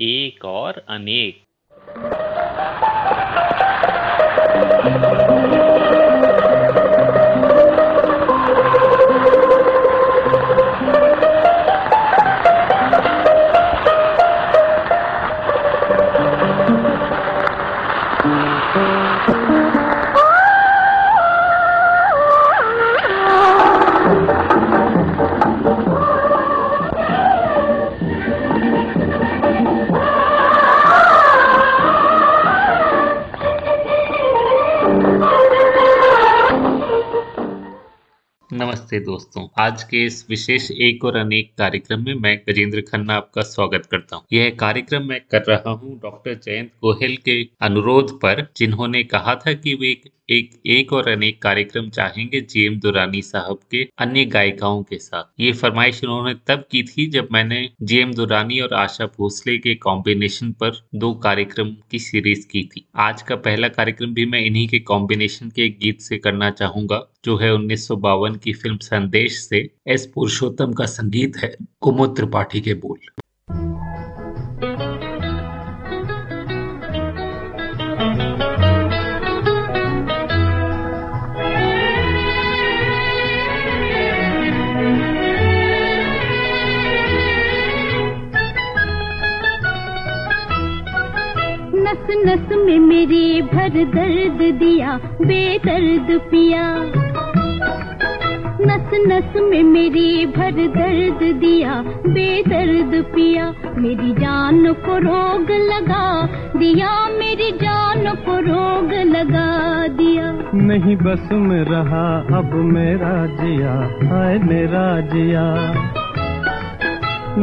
एक और अनेक। नमस्ते दोस्तों आज के इस विशेष एक और अनेक कार्यक्रम में मैं गजेंद्र खन्ना आपका स्वागत करता हूँ। यह कार्यक्रम मैं कर रहा हूँ डॉक्टर जयंत गोहिल के अनुरोध पर, जिन्होंने कहा था कि वे एक एक एक और अनेक कार्यक्रम चाहेंगे जीएम दुरानी साहब के अन्य गायिकाओं के साथ। ये फरमाइश उन्होंने तब की थी जब मैंने जीएम दुरानी और आशा भोसले के कॉम्बिनेशन पर दो कार्यक्रम की सीरीज़ की थी। आज का पहला कार्यक्रम भी मैं इन्हीं के कॉम्बिनेशन के गीत से करना चाहूँगा, जो है उन्नीस सौ बावन की फ़िल्म संदेश से एस पुरुषोत्तम का संगीत है, कुमुद त्रिपाठी के बोल। नस में मेरे भर दर्द दिया, बेदर्द पिया। नस नस में मेरी भर दर्द दिया, बेदर्द पिया। मेरी जान को रोग लगा दिया, मेरी जान को रोग लगा दिया। नहीं बस में रहा, अब मेरा जिया, हाय मेरा जिया।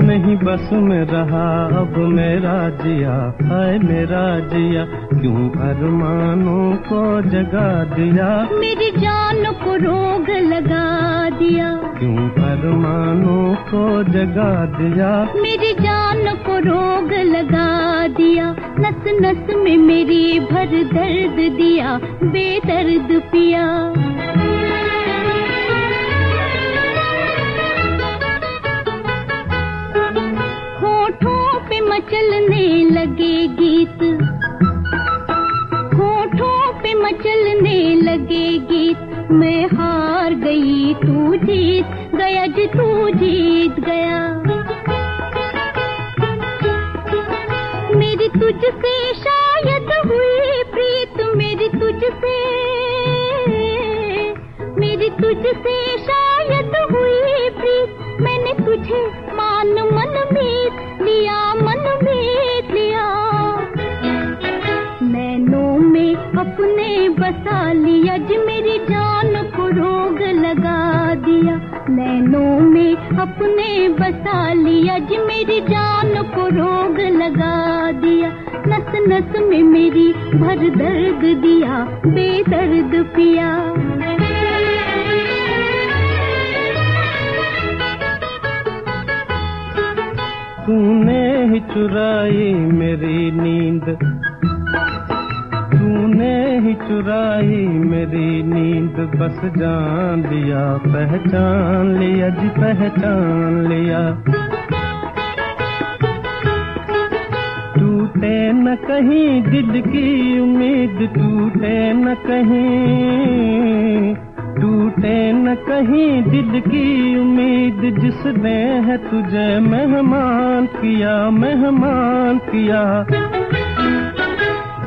नहीं बस में रहा अब मेरा जिया है मेरा जिया क्यों अरमानों को जगा दिया? मेरी जान को रोग लगा दिया। क्यों अरमानों को जगा दिया? मेरी जान को रोग लगा दिया। नस नस में मेरी भर दर्द दिया बेदर्द पिया। मचलने लगे गीत। होठों पे मचलने लगे गीत। मैं हार गई तू जीत गया जी तू जीत गया। भर दर्द दिया, बेदर्द पिया। तूने ही चुराई मेरी नींद। तूने ही चुराई मेरी नींद। बस जान लिया, पहचान लिया जी, पहचान लिया। टूटे, न कहीं दिल की उम्मीद टूटे, न कहीं टूटे, न कहीं दिल की उम्मीद जिसने है तुझे मेहमान किया मेहमान किया।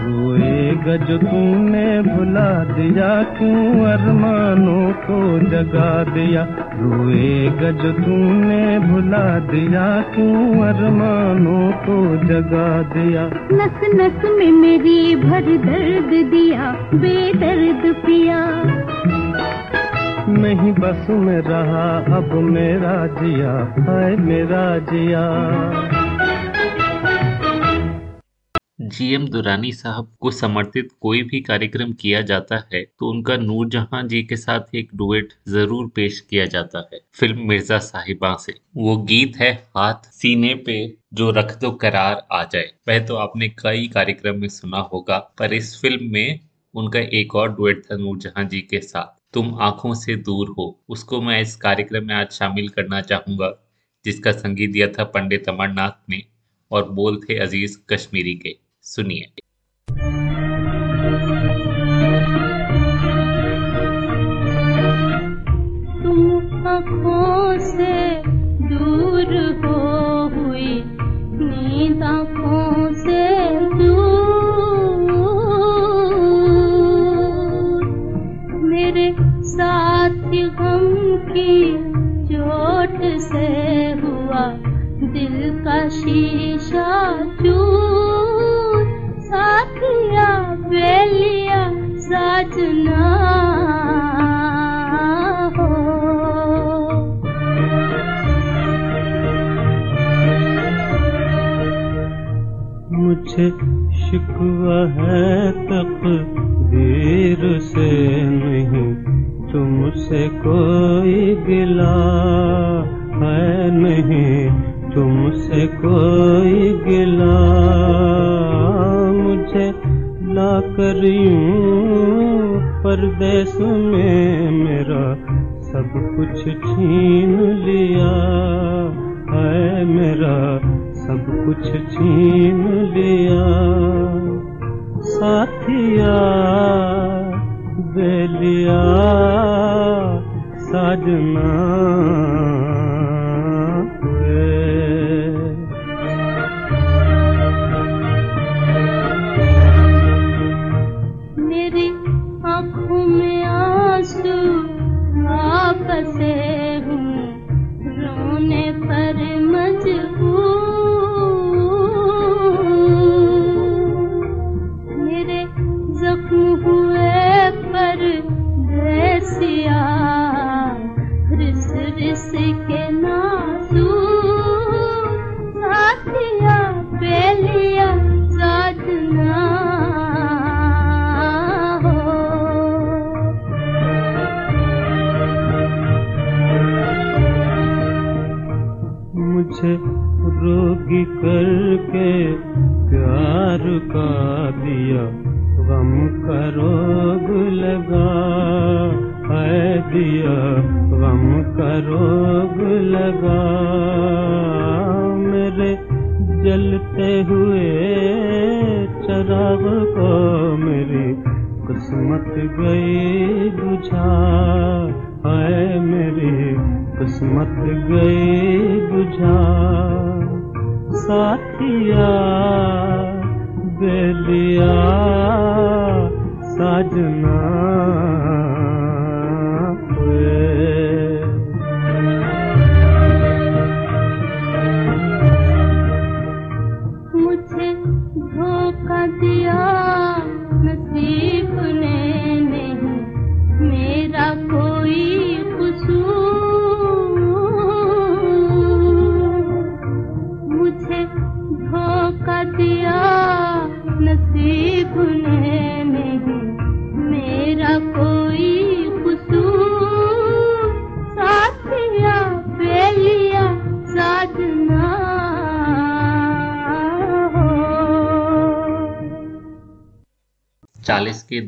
रोएगा जो तूने भुला दिया क्यों अरमानों को जगा दिया? रोएगा जो तूने भुला दिया क्यों अरमानों को जगा दिया? नस नस में मेरी भर दर्द दिया बेदर्द पिया। नहीं बस में रहा अब मेरा जिया है मेरा जिया। जीएम दुरानी साहब को समर्पित कोई भी कार्यक्रम किया जाता है तो उनका नूर जहाँ जी के साथ एक डुएट ज़रूर पेश किया जाता है, फ़िल्म मिर्ज़ा साहिबा से। वो गीत है, हाथ सीने पे जो रख दो करार आ जाए। वह तो आपने कई कार्यक्रम में सुना होगा, पर इस फ़िल्म में उनका एक और डुएट था नूर जहाँ जी के साथ। तुम आँखों से दूर हो, उसको मैं इस कार्यक्रम में आज शामिल करना चाहूँगा, जिसका संगीत दिया था पंडित अमरनाथ ने, और बोल थे अज़ीज़ कश्मीरी के। सुनिए। तुम से कुछ छीन लिया है मेरा सब कुछ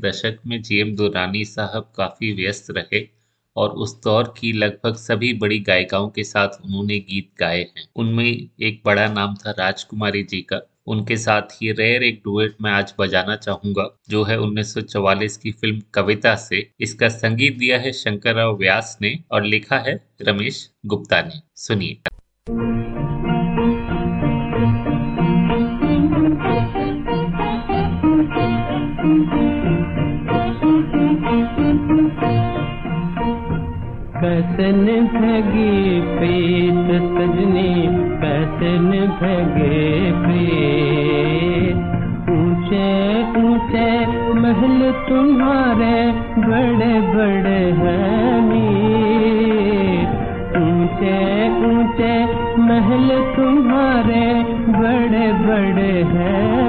दशक में जीएम दुरानी साहब काफ़ी व्यस्त रहे और उस दौर की लगभग सभी बड़ी गायिकाओं के साथ उन्होंने गीत गाए हैं। उनमें एक बड़ा नाम था राजकुमारी जी का। उनके साथ ही रेयर एक डुएट मैं आज बजाना चाहूँगा, जो है 1944 की फ़िल्म कविता से। इसका संगीत दिया है शंकर राव व्यास ने और लिखा है रमेश गुप्ता ने। सुनिए। कैसे निभेगी, प्रीत सजनी कैसे भगे प्रीत। ऊँचे ऊँचे महल तुम्हारे बड़े बड़े हैं ऊँचे ऊँचे महल तुम्हारे बड़े बड़े हैं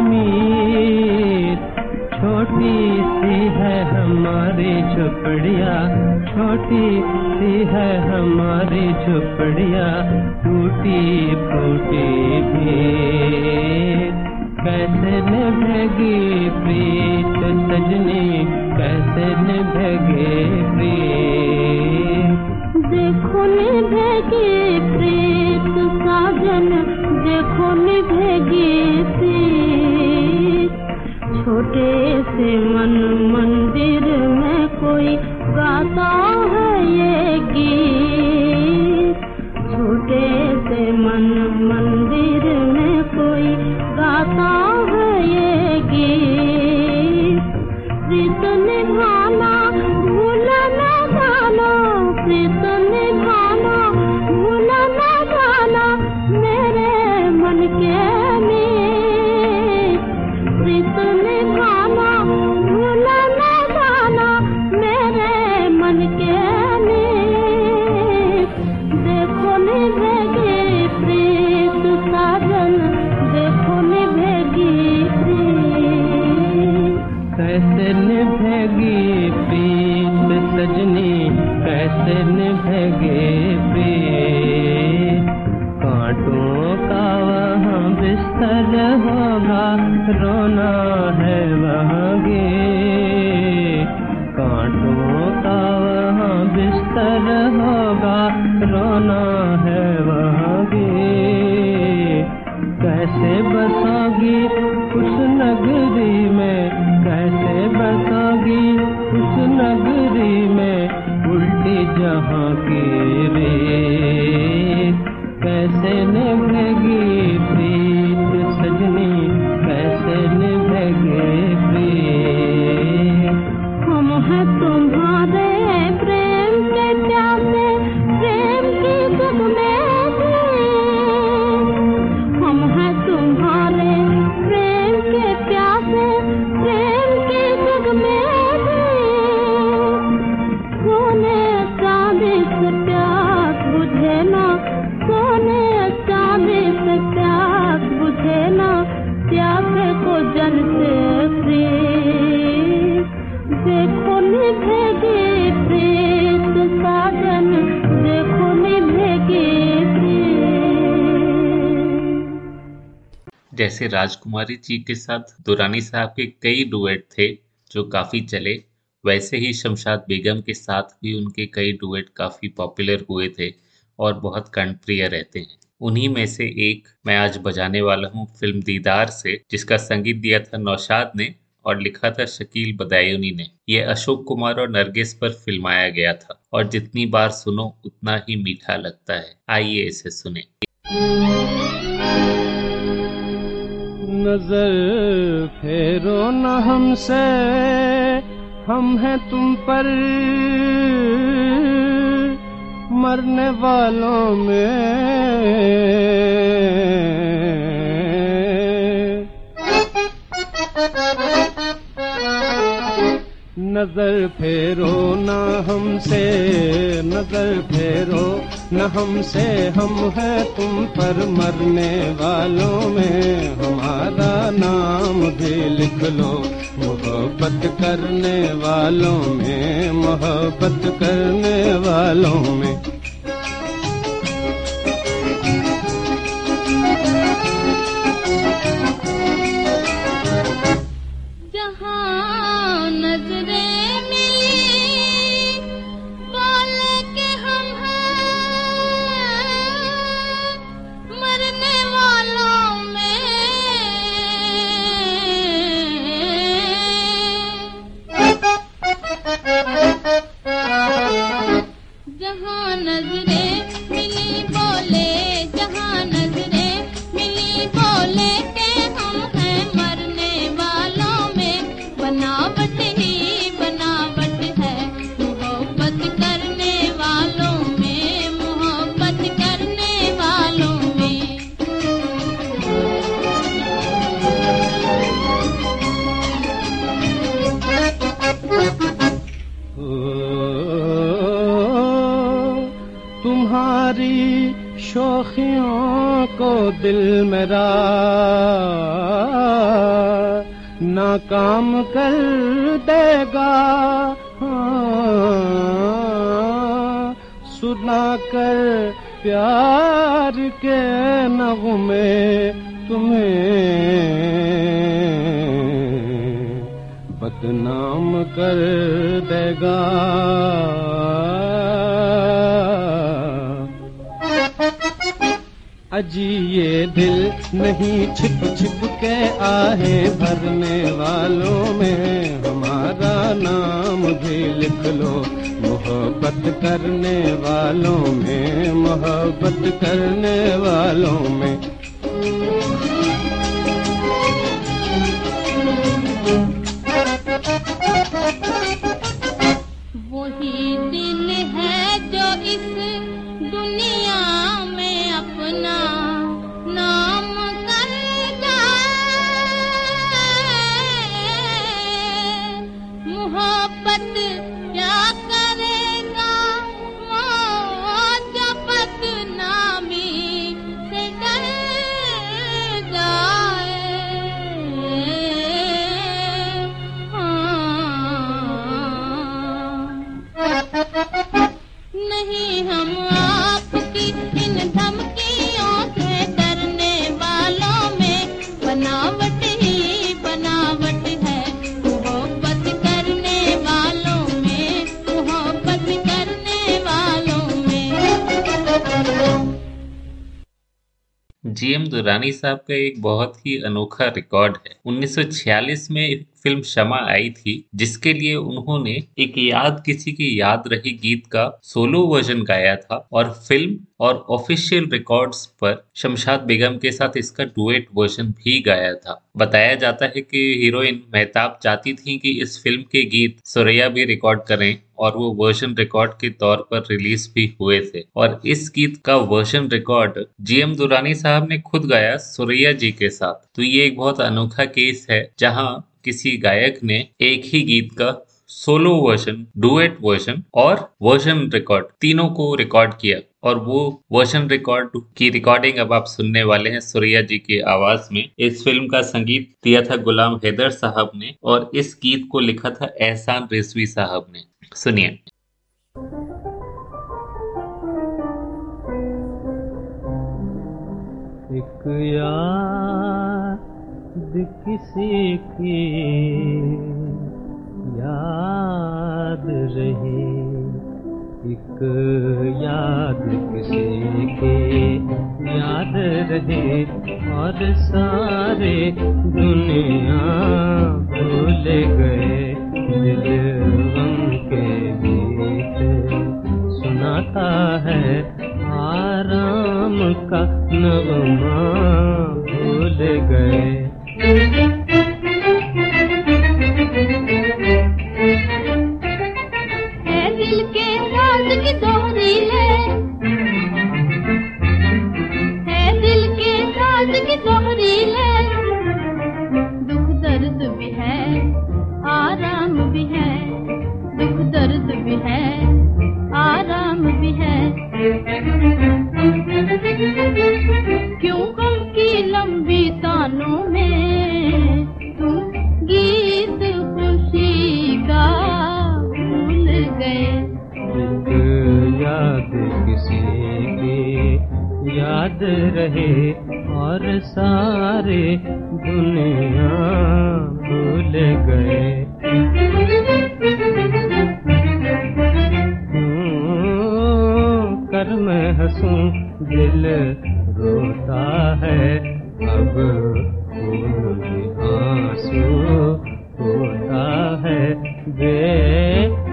छोटी सी है हमारी झुपड़िया, छोटी सी हमारी झुपड़िया टूटी फूटी भी। कैसे निभेगी प्रीत सजनी, कैसे निभेगे प्रीत? देखो निभेगी प्रीत साजन, देखो निभेगी छोटे से मन मंदिर में कोई गाता जैसे राजकुमारी जी के साथ दुरानी साहब के कई डुएट थे जो काफ़ी चले, वैसे ही शमशाद बेगम के साथ भी उनके कई डुएट काफ़ी पॉपुलर हुए थे और बहुत कर्णप्रिय रहते हैं। उन्हीं में से एक मैं आज बजाने वाला हूँ फ़िल्म दीदार से, जिसका संगीत दिया था नौशाद ने और लिखा था शकील बदायूनी ने। यह अशोक कुमार और नरगिस पर फिल्माया गया था और जितनी बार सुनो, उतना ही मीठा लगता है। आइए इसे सुने। नज़र फेरो न हमसे, हम हैं तुम पर। मरने वालों में। नज़र फेरो न हमसे, नज़र फेरो न हमसे हम हैं तुम पर मरने वालों में। हमारा नाम भी लिख लो, मोहब्बत करने वालों में, मोहब्बत करने वालों में। दिल मेरा नाकाम कर देगा। हाँ, सुना कर प्यार के नगमे तुम्हें बदनाम कर देगा। बाजी ये दिल नहीं छिप छिप के आए भरने वालों में। हमारा नाम भी लिख लो, मोहब्बत करने वालों में, मोहब्बत करने वालों में। वही जीएम दुरानी साहब का एक बहुत ही अनोखा रिकॉर्ड है। 1946 में फ़िल्म क्षमा आई थी, जिसके लिए उन्होंने एक याद, किसी की याद रही गीत का सोलो वर्जन गाया था, और फ़िल्म और ऑफिशियल रिकॉर्ड्स पर शमशाद बेगम के साथ इसका डुएट वर्जन भी गाया था। बताया जाता है कि हीरोइन मेहताब चाहती थी कि इस फ़िल्म के गीत सुरैया भी रिकॉर्ड करें, और वो वर्जन रिकॉर्ड के तौर पर रिलीज़ भी हुए थे। और इस गीत का वर्जन रिकॉर्ड जीएम दुरानी साहब ने खुद गाया सुरैया जी के साथ। तो ये एक बहुत अनोखा केस है, जहाँ किसी गायक ने एक ही गीत का सोलो वर्जन, डुएट वर्जन और वर्जन रिकॉर्ड तीनों को रिकॉर्ड किया। और वो वर्जन रिकॉर्ड की रिकॉर्डिंग अब आप सुनने वाले हैं सुरैया जी की आवाज़ में। इस फ़िल्म का संगीत दिया था गुलाम हैदर साहब ने और इस गीत को लिखा था एहसान रिजवी साहब ने। सुनिए। एक याद किसी की याद रही। एक याद किसी की याद रहे और सारे दुनिया भूल गए। दिल के गीत सुनाता है आराम का नगमा। रहे और सारे दुनिया भूल गए। क्यों कर मैं हंसूं दिल रोता है, अब आँसू होता है। वे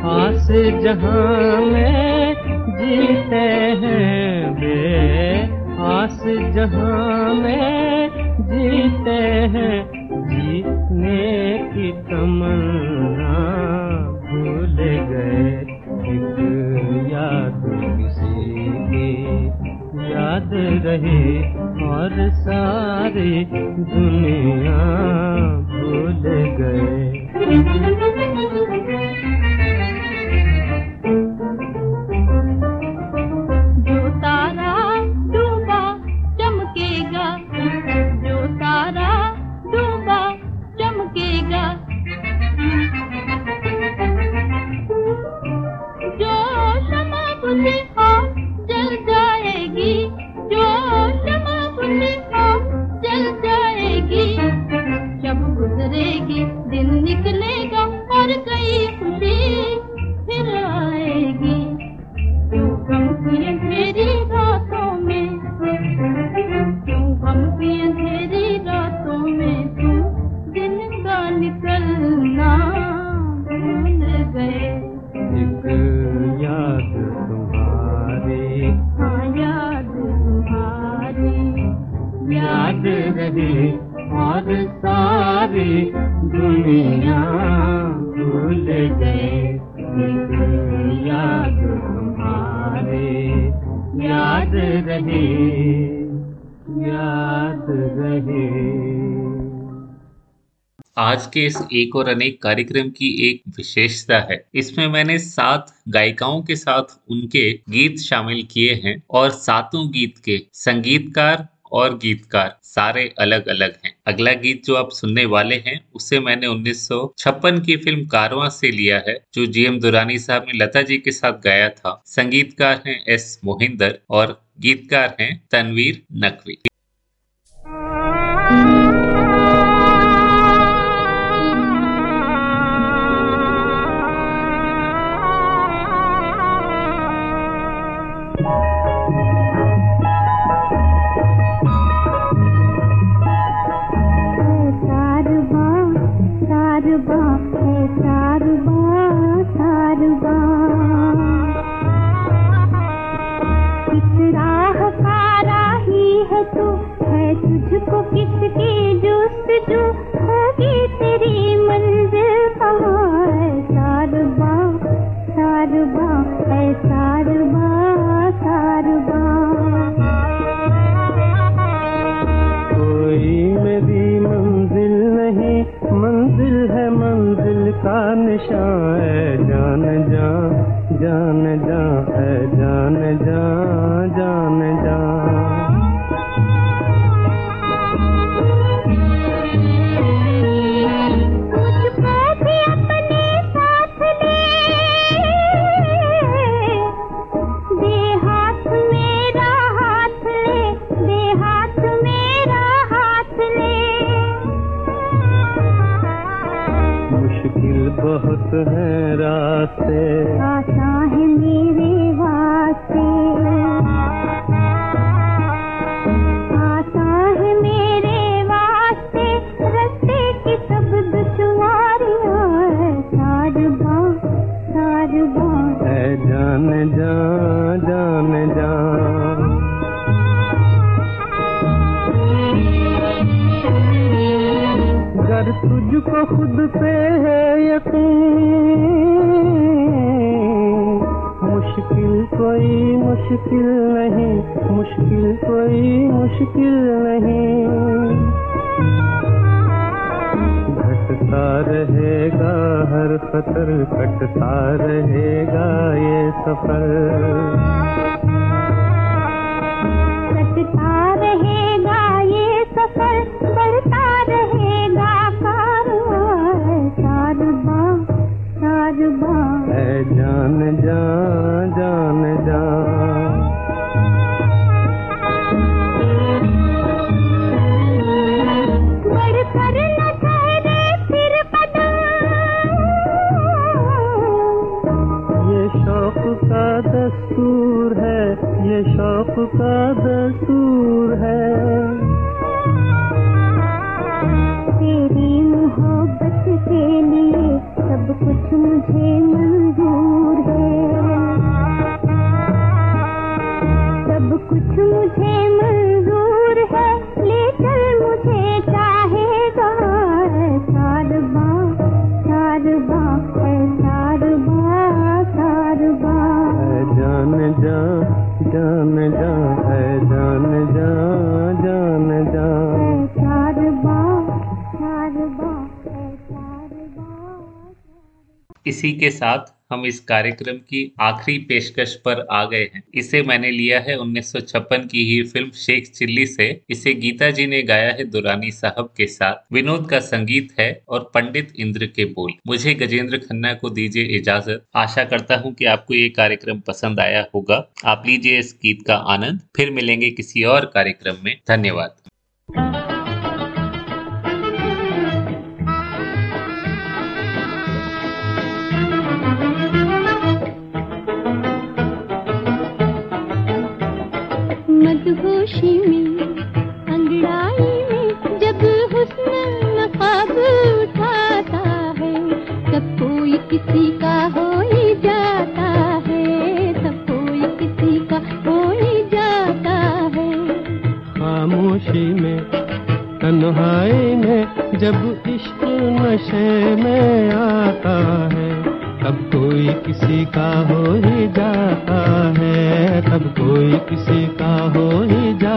आस जहाँ में जीते हैं बे आस जहाँ में जीते हैं, जीतने की तमन्ना भूल गए। एक याद किसी की याद रहे और सारी दुनिया भूल गए। याद रहे और सारी दुनिया भूल गए। याद तुम्हारे याद रहे याद रहे। आज के इस एक और अनेक कार्यक्रम की एक विशेषता है। इसमें मैंने सात गायिकाओं के साथ उनके गीत शामिल किए हैं और सातों गीत के संगीतकार और गीतकार, सारे अलग अलग हैं। अगला गीत जो आप सुनने वाले हैं, उसे मैंने 1956 की फ़िल्म कारवां से लिया है, जो जीएम दुरानी साहब ने लता जी के साथ गाया था। संगीतकार हैं एस मोहिंदर और गीतकार हैं तनवीर नकवी। कोई मुश्किल नहीं, मुश्किल कोई मुश्किल नहीं। घटता रहेगा हर खतर कटता रहेगा ये सफ़र। है। तेरी मोहब्बत के लिए सब कुछ मुझे इसी के साथ हम इस कार्यक्रम की आखिरी पेशकश पर आ गए हैं। इसे मैंने लिया है 1956 की ही फ़िल्म शेख चिल्ली से। इसे गीता जी ने गाया है दुरानी साहब के साथ। विनोद का संगीत है और पंडित इंद्र के बोल। मुझे गजेंद्र खन्ना को दीजिए इजाज़त। आशा करता हूँ कि आपको ये कार्यक्रम पसंद आया होगा। आप लीजिए इस गीत का आनंद। फिर मिलेंगे किसी और कार्यक्रम में। धन्यवाद। खुशी में, अंगड़ाई में जब हुस्न नकाब उठाता है, तब कोई किसी का हो ही जाता है, तब कोई किसी का हो ही जाता है। खामोशी में तन्हाई में जब इश्क नशे में आता है कोई किसी का हो ही जाता है तब कोई किसी का हो ही जाता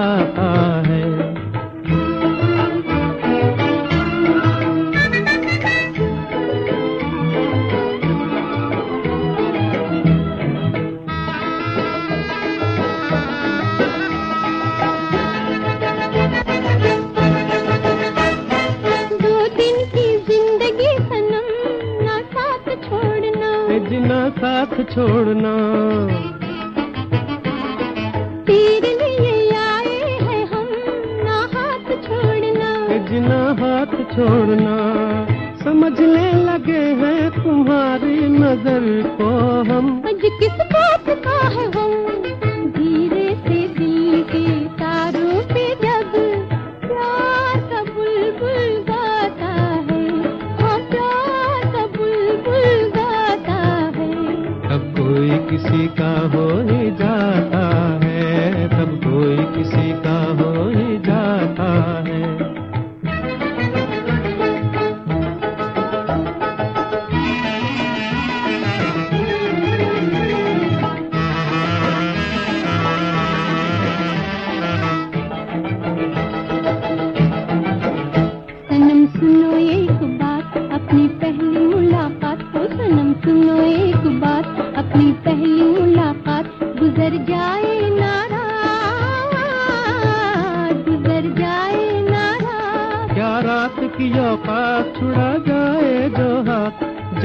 जाता हो जाता है।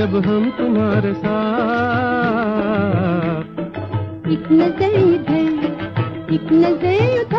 जब हम तुम्हारे साथ। एक नज़र इधर एक नज़र उधर।